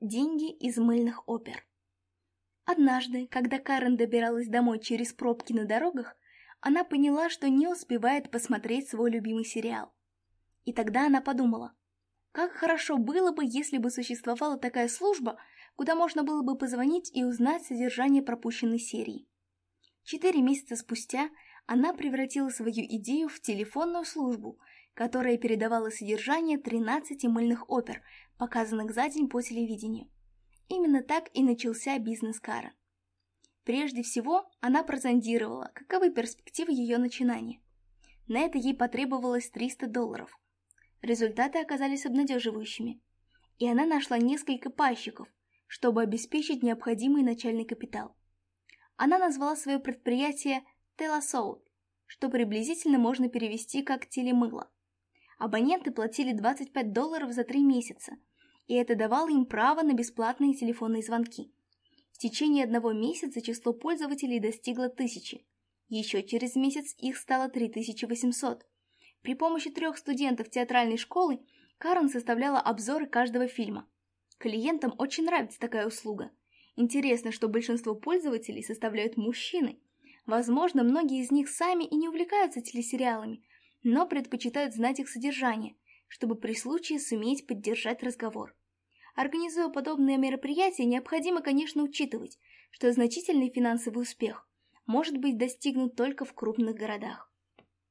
деньги из мыльных опер. Однажды, когда Карен добиралась домой через пробки на дорогах, она поняла, что не успевает посмотреть свой любимый сериал. И тогда она подумала, как хорошо было бы, если бы существовала такая служба, куда можно было бы позвонить и узнать содержание пропущенной серии. Четыре месяца спустя она превратила свою идею в телефонную службу, которая передавала содержание 13 мыльных опер показанных за день по телевидению. Именно так и начался бизнес Кара. Прежде всего, она прозондировала, каковы перспективы ее начинания. На это ей потребовалось 300 долларов. Результаты оказались обнадеживающими. И она нашла несколько пайщиков, чтобы обеспечить необходимый начальный капитал. Она назвала свое предприятие «Телосоут», что приблизительно можно перевести как «телемыло». Абоненты платили 25 долларов за 3 месяца – и это давало им право на бесплатные телефонные звонки. В течение одного месяца число пользователей достигло тысячи. Еще через месяц их стало 3800. При помощи трех студентов театральной школы Карен составляла обзоры каждого фильма. Клиентам очень нравится такая услуга. Интересно, что большинство пользователей составляют мужчины. Возможно, многие из них сами и не увлекаются телесериалами, но предпочитают знать их содержание, чтобы при случае суметь поддержать разговор. Организуя подобные мероприятия, необходимо, конечно, учитывать, что значительный финансовый успех может быть достигнут только в крупных городах.